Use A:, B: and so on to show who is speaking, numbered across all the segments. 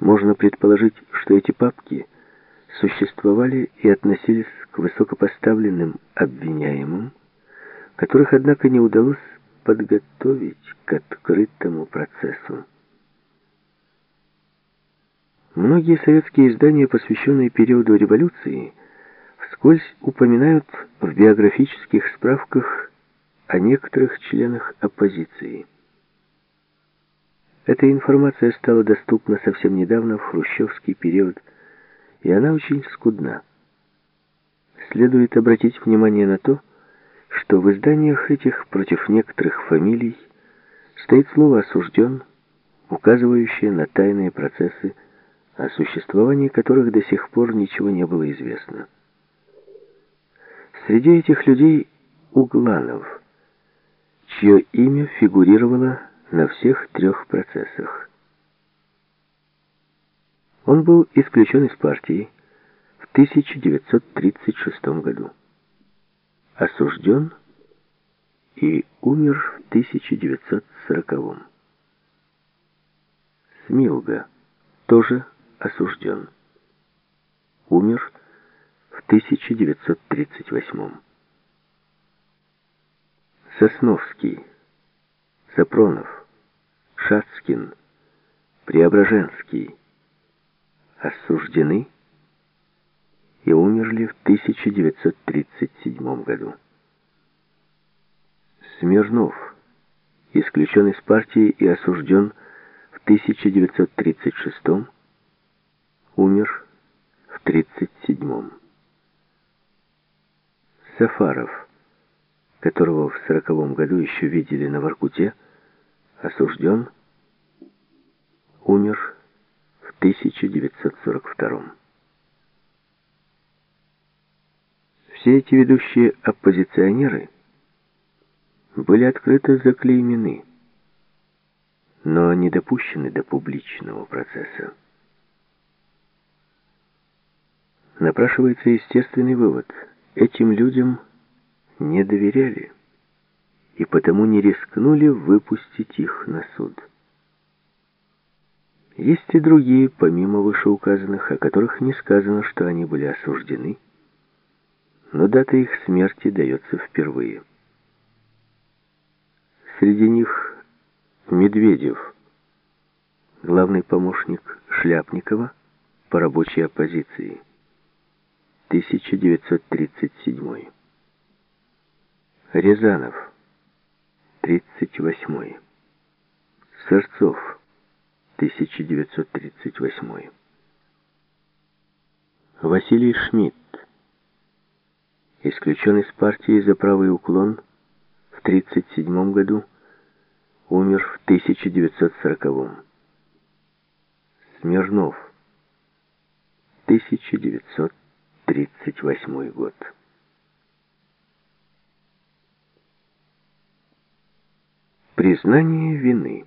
A: Можно предположить, что эти папки существовали и относились к высокопоставленным обвиняемым, которых, однако, не удалось подготовить к открытому процессу. Многие советские издания, посвященные периоду революции, вскользь упоминают в биографических справках о некоторых членах оппозиции. Эта информация стала доступна совсем недавно, в хрущевский период, и она очень скудна. Следует обратить внимание на то, что в изданиях этих против некоторых фамилий стоит слово «осужден», указывающее на тайные процессы, о существовании которых до сих пор ничего не было известно. Среди этих людей Угланов, чье имя фигурировало на всех трех процессах. Он был исключен из партии в 1936 году, осужден и умер в 1940. Смилга тоже осужден. Умер в 1938. Сосновский, Сапронов, Шацкин, Преображенский осуждены и умерли в 1937 году. Смирнов исключен из партии и осужден в 1936 умер в 1937 Сафаров, которого в 1940 году еще видели на Воркуте, осужден, умер в 1942 Все эти ведущие оппозиционеры были открыто заклеймены, но не допущены до публичного процесса. Напрашивается естественный вывод. Этим людям не доверяли и потому не рискнули выпустить их на суд. Есть и другие, помимо вышеуказанных, о которых не сказано, что они были осуждены, но дата их смерти дается впервые. Среди них Медведев, главный помощник Шляпникова по рабочей оппозиции, 1937. Рязанов, 38. Сырцов, 1938. Василий Шмидт, исключен из партии за правый уклон в 1937 году, умер в 1940. Смирнов, 1938 год. Признание вины.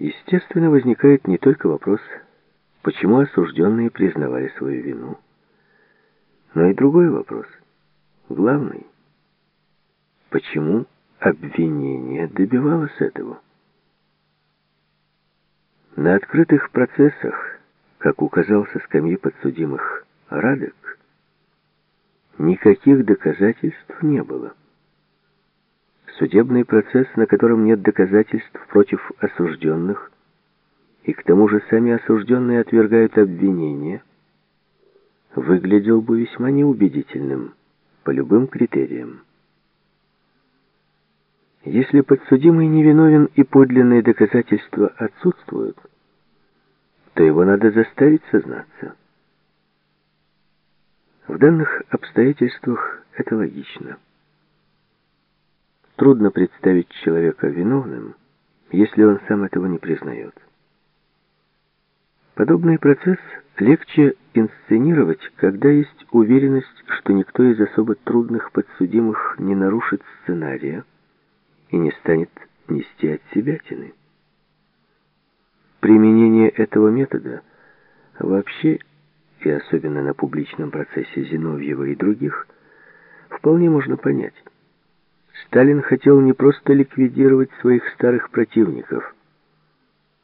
A: Естественно, возникает не только вопрос, почему осужденные признавали свою вину, но и другой вопрос, главный, почему обвинение добивалось этого. На открытых процессах, как указал со скамьи подсудимых Радек, никаких доказательств не было. Судебный процесс, на котором нет доказательств против осужденных, и к тому же сами осужденные отвергают обвинения, выглядел бы весьма неубедительным по любым критериям. Если подсудимый невиновен и подлинные доказательства отсутствуют, то его надо заставить сознаться. В данных обстоятельствах это логично. Трудно представить человека виновным, если он сам этого не признает. Подобный процесс легче инсценировать, когда есть уверенность, что никто из особо трудных подсудимых не нарушит сценария и не станет нести от себя тины. Применение этого метода вообще, и особенно на публичном процессе Зиновьева и других, вполне можно понять. Сталин хотел не просто ликвидировать своих старых противников,